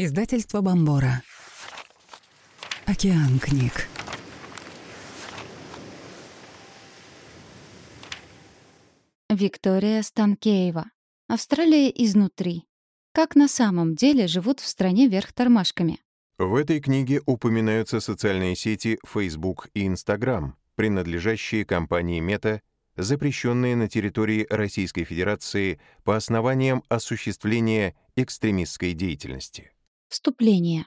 Издательство Бомбора. Океан книг. Виктория Станкеева. Австралия изнутри. Как на самом деле живут в стране вверх тормашками. В этой книге упоминаются социальные сети Facebook и Instagram, принадлежащие компании Meta, запрещенные на территории Российской Федерации по основаниям осуществления экстремистской деятельности. Вступление.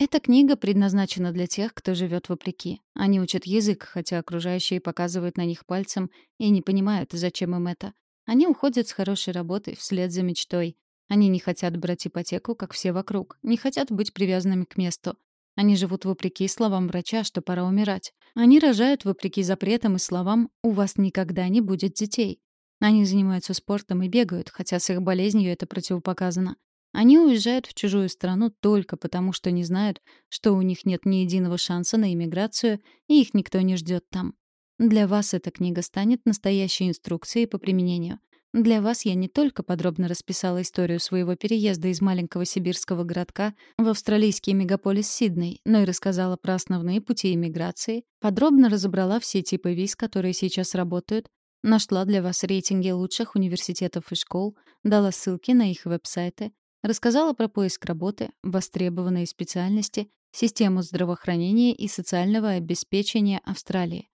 Эта книга предназначена для тех, кто живет вопреки. Они учат язык, хотя окружающие показывают на них пальцем и не понимают, зачем им это. Они уходят с хорошей работы вслед за мечтой. Они не хотят брать ипотеку, как все вокруг, не хотят быть привязанными к месту. Они живут вопреки словам врача, что пора умирать. Они рожают вопреки запретам и словам «у вас никогда не будет детей». Они занимаются спортом и бегают, хотя с их болезнью это противопоказано. Они уезжают в чужую страну только потому, что не знают, что у них нет ни единого шанса на иммиграцию, и их никто не ждет там. Для вас эта книга станет настоящей инструкцией по применению. Для вас я не только подробно расписала историю своего переезда из маленького сибирского городка в австралийский мегаполис Сидней, но и рассказала про основные пути иммиграции, подробно разобрала все типы виз, которые сейчас работают, нашла для вас рейтинги лучших университетов и школ, дала ссылки на их веб-сайты, Рассказала про поиск работы, востребованные специальности, систему здравоохранения и социального обеспечения Австралии.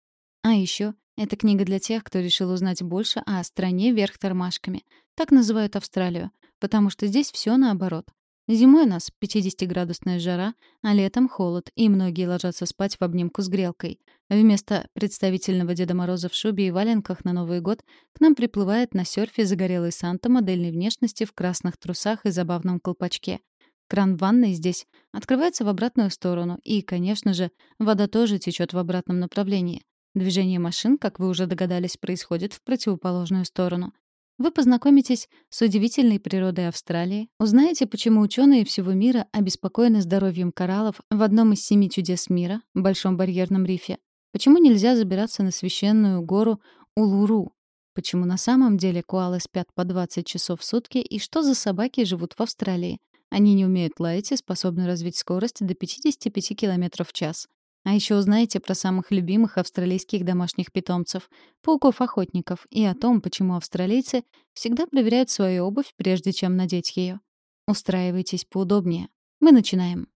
А еще это книга для тех, кто решил узнать больше о стране вверх тормашками. Так называют Австралию, потому что здесь все наоборот. Зимой у нас 50-градусная жара, а летом холод, и многие ложатся спать в обнимку с грелкой. Вместо представительного Деда Мороза в шубе и валенках на Новый год к нам приплывает на серфе загорелый Санта модельной внешности в красных трусах и забавном колпачке. Кран ванной здесь открывается в обратную сторону, и, конечно же, вода тоже течет в обратном направлении. Движение машин, как вы уже догадались, происходит в противоположную сторону. Вы познакомитесь с удивительной природой Австралии, узнаете, почему ученые всего мира обеспокоены здоровьем кораллов в одном из семи чудес мира — Большом барьерном рифе, почему нельзя забираться на священную гору Улуру, почему на самом деле коалы спят по 20 часов в сутки и что за собаки живут в Австралии. Они не умеют лаять и способны развить скорость до 55 км в час. А еще узнаете про самых любимых австралийских домашних питомцев — пауков-охотников, и о том, почему австралийцы всегда проверяют свою обувь, прежде чем надеть ее. Устраивайтесь поудобнее. Мы начинаем.